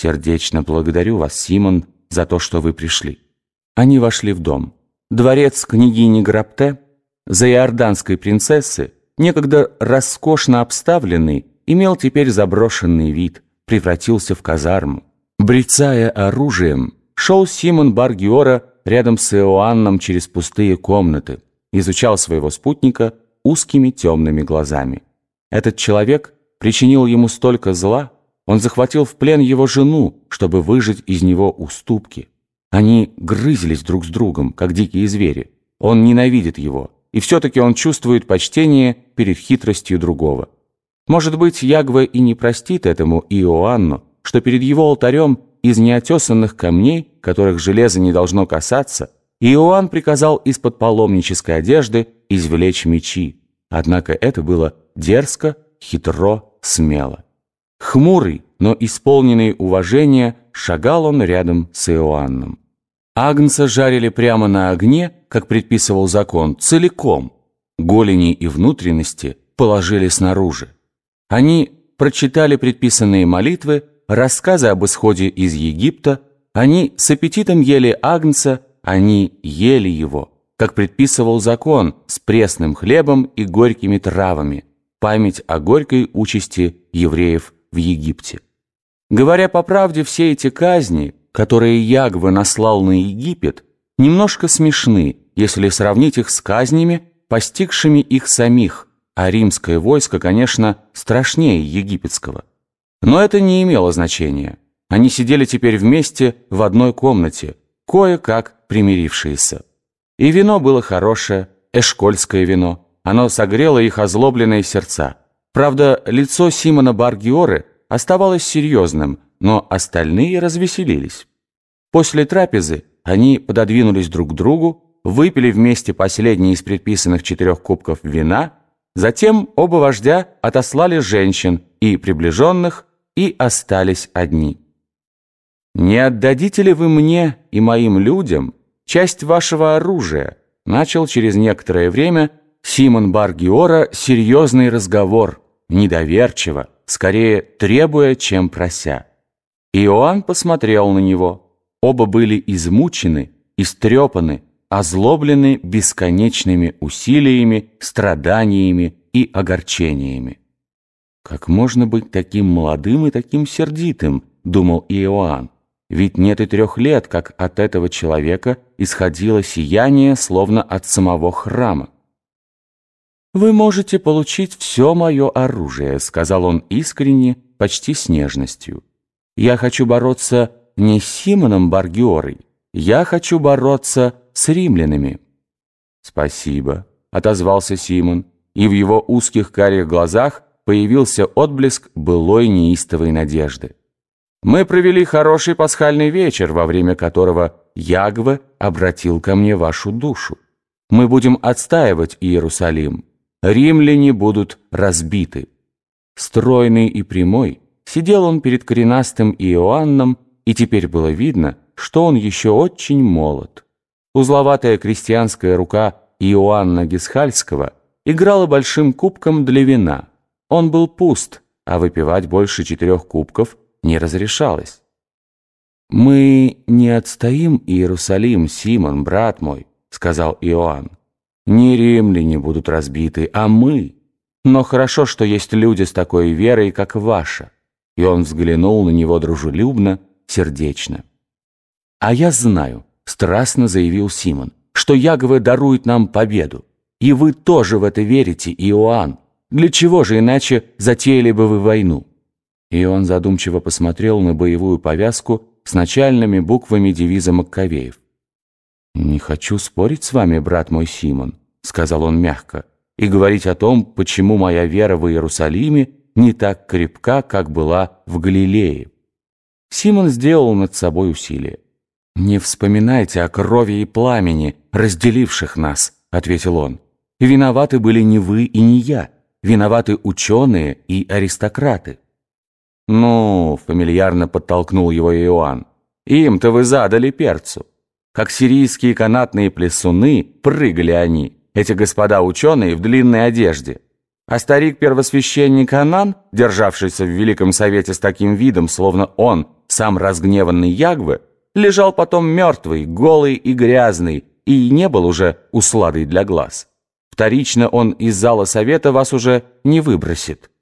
«Сердечно благодарю вас, Симон, за то, что вы пришли». Они вошли в дом. Дворец княгини Грабте, за иорданской принцессы, некогда роскошно обставленный, имел теперь заброшенный вид, превратился в казарму. Брецая оружием, шел Симон Баргиора рядом с Иоанном через пустые комнаты, изучал своего спутника узкими темными глазами. Этот человек причинил ему столько зла, он захватил в плен его жену, чтобы выжить из него уступки. Они грызлись друг с другом, как дикие звери. Он ненавидит его, и все-таки он чувствует почтение перед хитростью другого. Может быть, Ягва и не простит этому Иоанну, что перед его алтарем из неотесанных камней, которых железо не должно касаться, Иоанн приказал из-под паломнической одежды извлечь мечи. Однако это было дерзко, хитро, смело. Хмурый, но исполненный уважения, шагал он рядом с Иоанном. Агнца жарили прямо на огне, как предписывал закон, целиком. Голени и внутренности положили снаружи. Они прочитали предписанные молитвы, рассказы об исходе из Египта, они с аппетитом ели агнца, они ели его, как предписывал закон, с пресным хлебом и горькими травами, память о горькой участи евреев в Египте. Говоря по правде, все эти казни, которые Ягва наслал на Египет, немножко смешны, если сравнить их с казнями, постигшими их самих, а римское войско, конечно, страшнее египетского. Но это не имело значения. Они сидели теперь вместе в одной комнате, кое-как примирившиеся. И вино было хорошее, эшкольское вино. Оно согрело их озлобленные сердца. Правда, лицо Симона Баргиоры оставалось серьезным, но остальные развеселились. После трапезы они пододвинулись друг к другу, выпили вместе последний из предписанных четырех кубков вина, затем оба вождя отослали женщин и приближенных и остались одни. «Не отдадите ли вы мне и моим людям часть вашего оружия?» начал через некоторое время Симон Баргиора серьезный разговор, недоверчиво, скорее требуя, чем прося. Иоанн посмотрел на него. Оба были измучены, истрепаны, озлоблены бесконечными усилиями, страданиями и огорчениями. «Как можно быть таким молодым и таким сердитым?» — думал Иоанн. «Ведь нет и трех лет, как от этого человека исходило сияние, словно от самого храма». «Вы можете получить все мое оружие», — сказал он искренне, почти с нежностью. «Я хочу бороться не с Симоном Баргиорой, я хочу бороться с римлянами». «Спасибо», — отозвался Симон, и в его узких карих глазах появился отблеск былой неистовой надежды. «Мы провели хороший пасхальный вечер, во время которого Ягве обратил ко мне вашу душу. Мы будем отстаивать Иерусалим» римляне будут разбиты. Стройный и прямой, сидел он перед коренастым Иоанном, и теперь было видно, что он еще очень молод. Узловатая крестьянская рука Иоанна Гисхальского играла большим кубком для вина. Он был пуст, а выпивать больше четырех кубков не разрешалось. «Мы не отстоим Иерусалим, Симон, брат мой», — сказал Иоанн. Не римляне будут разбиты, а мы. Но хорошо, что есть люди с такой верой, как ваша». И он взглянул на него дружелюбно, сердечно. «А я знаю», — страстно заявил Симон, «что Ягове дарует нам победу. И вы тоже в это верите, Иоанн. Для чего же иначе затеяли бы вы войну?» И он задумчиво посмотрел на боевую повязку с начальными буквами девиза Маккавеев. «Не хочу спорить с вами, брат мой Симон», — сказал он мягко, «и говорить о том, почему моя вера в Иерусалиме не так крепка, как была в Галилее». Симон сделал над собой усилие. «Не вспоминайте о крови и пламени, разделивших нас», — ответил он. «Виноваты были не вы и не я. Виноваты ученые и аристократы». «Ну», — фамильярно подтолкнул его Иоанн, «им-то вы задали перцу». Как сирийские канатные плесуны, прыгали они, эти господа ученые в длинной одежде. А старик-первосвященник Анан, державшийся в Великом Совете с таким видом, словно он, Сам разгневанный Ягве лежал потом мертвый, голый и грязный, и не был уже усладой для глаз. Вторично он из зала совета вас уже не выбросит.